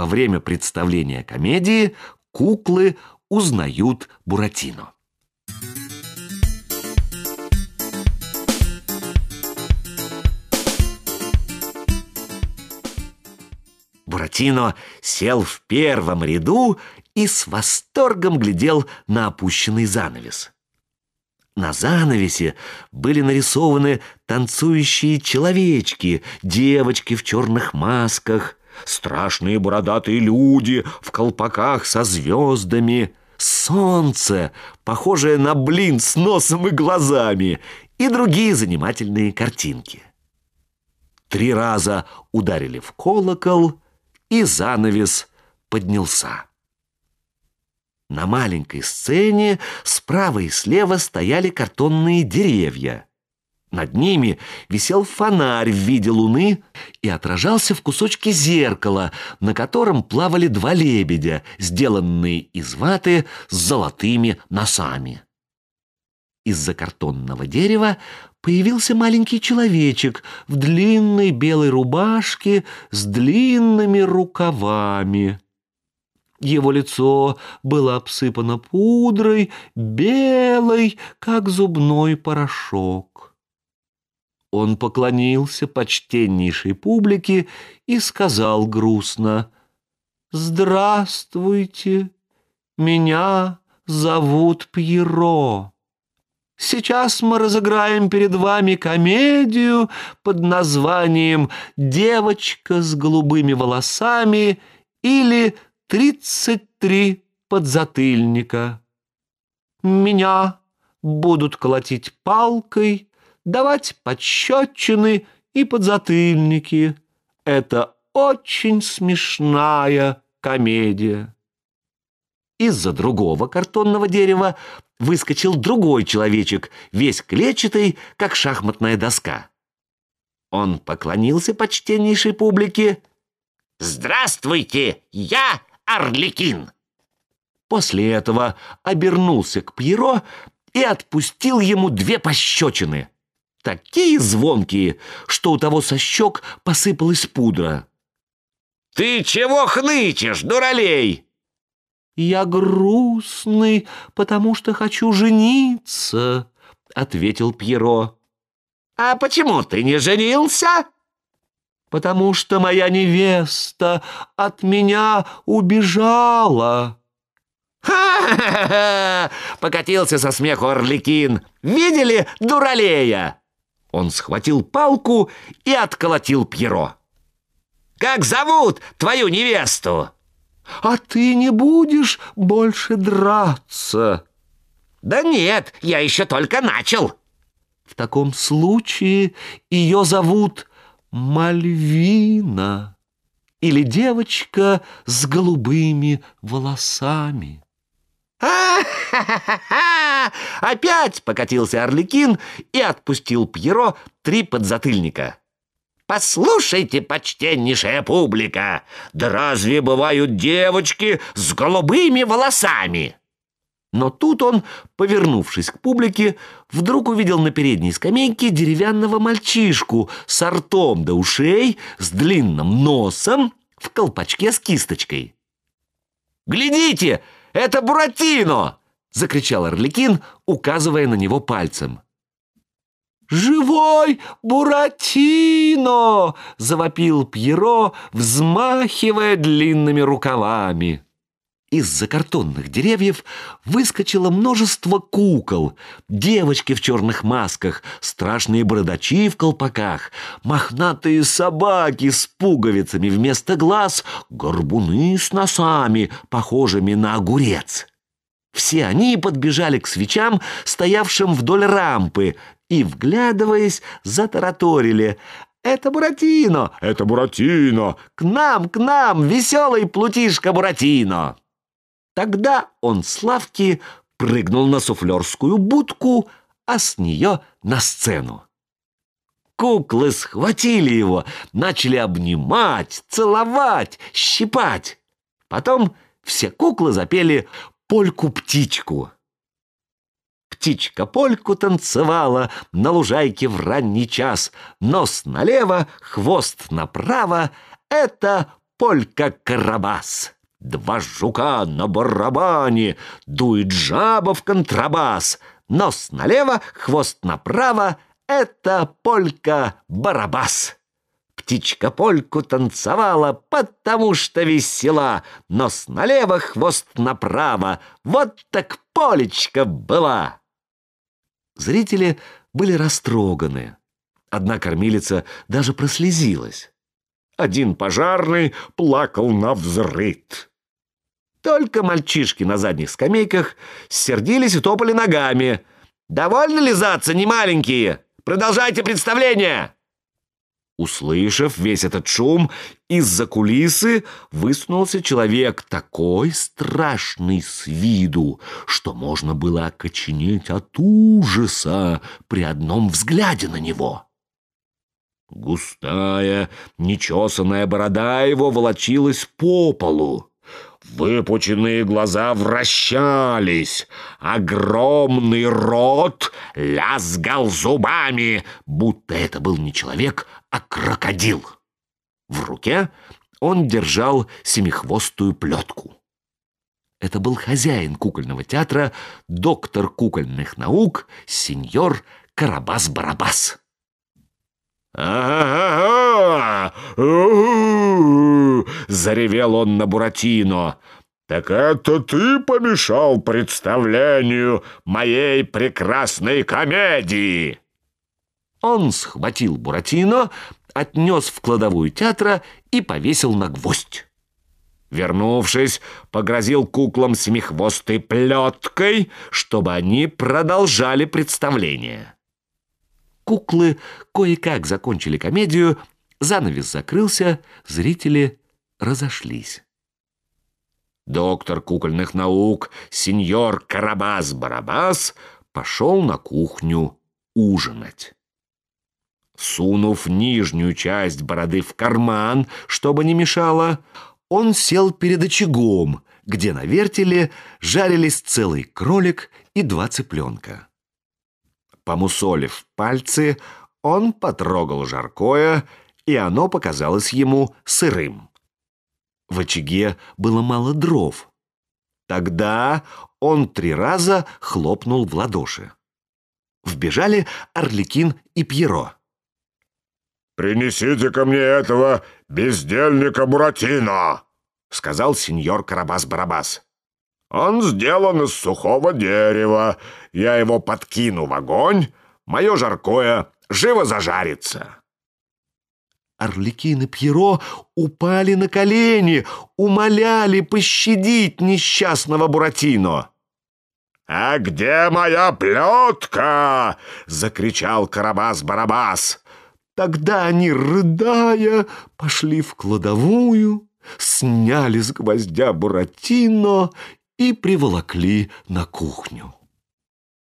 во время представления комедии куклы узнают Буратино. Буратино сел в первом ряду и с восторгом глядел на опущенный занавес. На занавесе были нарисованы танцующие человечки, девочки в черных масках, страшные бородатые люди в колпаках со звездами, солнце, похожее на блин с носом и глазами, и другие занимательные картинки. Три раза ударили в колокол, и занавес поднялся. На маленькой сцене справа и слева стояли картонные деревья. Над ними висел фонарь в виде луны и отражался в кусочке зеркала, на котором плавали два лебедя, сделанные из ваты с золотыми носами. Из-за картонного дерева появился маленький человечек в длинной белой рубашке с длинными рукавами. Его лицо было обсыпано пудрой, белой, как зубной порошок. Он поклонился почтеннейшей публике и сказал грустно, «Здравствуйте, меня зовут Пьеро. Сейчас мы разыграем перед вами комедию под названием «Девочка с голубыми волосами» или тридцать три подзатыльника. Меня будут колотить палкой, давать подщечины и подзатыльники. Это очень смешная комедия. Из-за другого картонного дерева выскочил другой человечек, весь клетчатый, как шахматная доска. Он поклонился почтеннейшей публике. «Здравствуйте, я Орликин!» После этого обернулся к Пьеро и отпустил ему две пощечины. Такие звонкие, что у того со щек посыпалась пудра. «Ты чего хнычешь, дуралей?» «Я грустный, потому что хочу жениться», — ответил Пьеро. «А почему ты не женился?» потому что моя невеста от меня убежала». «Ха-ха-ха!» — покатился со смеху Орликин. «Видели дуралея?» Он схватил палку и отколотил Пьеро. «Как зовут твою невесту?» «А ты не будешь больше драться?» «Да нет, я еще только начал». «В таком случае ее зовут Мальвина или девочка с голубыми волосами. «А-ха-ха-ха!» Опять покатился Орликин и отпустил Пьеро три подзатыльника. «Послушайте, почтеннейшая публика, да разве бывают девочки с голубыми волосами?» Но тут он, повернувшись к публике, вдруг увидел на передней скамейке деревянного мальчишку с ртом до ушей, с длинным носом, в колпачке с кисточкой. «Глядите, это Буратино!» — закричал Орликин, указывая на него пальцем. «Живой Буратино!» — завопил Пьеро, взмахивая длинными рукавами. Из-за картонных деревьев выскочило множество кукол, девочки в черных масках, страшные бородачи в колпаках, мохнатые собаки с пуговицами вместо глаз, горбуны с носами, похожими на огурец. Все они подбежали к свечам, стоявшим вдоль рампы, и, вглядываясь, затараторили «Это Буратино! Это Буратино! К нам, к нам, веселый плутишка Буратино!» Тогда он с лавки прыгнул на суфлерскую будку, а с нее на сцену. Куклы схватили его, начали обнимать, целовать, щипать. Потом все куклы запели польку-птичку. Птичка польку танцевала на лужайке в ранний час. Нос налево, хвост направо — это полька-карабас. Два жука на барабане, дует жаба в контрабас. Нос налево, хвост направо — это полька-барабас. Птичка польку танцевала, потому что весела. Нос налево, хвост направо. Вот так полечка была. Зрители были растроганы. Одна кормилица даже прослезилась. Один пожарный плакал на взрыт. Только мальчишки на задних скамейках сердились и топали ногами. «Довольно лизаться, не маленькие? Продолжайте представление!» Услышав весь этот шум, из-за кулисы высунулся человек такой страшный с виду, что можно было окоченеть от ужаса при одном взгляде на него. Густая, нечесанная борода его волочилась по полу. Выпученные глаза вращались, огромный рот лязгал зубами, будто это был не человек, а крокодил. В руке он держал семихвостую плетку. Это был хозяин кукольного театра, доктор кукольных наук, сеньор Карабас-Барабас. «Ага! заревел он на Буратино. «Так это ты помешал представлению моей прекрасной комедии!» Он схватил Буратино, отнес в кладовую театра и повесил на гвоздь. Вернувшись, погрозил куклам семихвостой плеткой, чтобы они продолжали представление. Куклы кое-как закончили комедию, занавес закрылся, зрители разошлись. Доктор кукольных наук, сеньор Карабас-Барабас, пошел на кухню ужинать. Сунув нижнюю часть бороды в карман, чтобы не мешало, он сел перед очагом, где на вертеле жарились целый кролик и два цыпленка. Помусолив пальцы, он потрогал жаркое, и оно показалось ему сырым. В очаге было мало дров. Тогда он три раза хлопнул в ладоши. Вбежали Орликин и Пьеро. «Принесите ко мне этого бездельника Буратино!» — сказал сеньор Карабас-Барабас. «Он сделан из сухого дерева. Я его подкину в огонь, мое жаркое живо зажарится». Орликин и Пьеро упали на колени, умоляли пощадить несчастного Буратино. «А где моя плетка?» — закричал Карабас-Барабас. Тогда они, рыдая, пошли в кладовую, сняли с гвоздя Буратино и приволокли на кухню.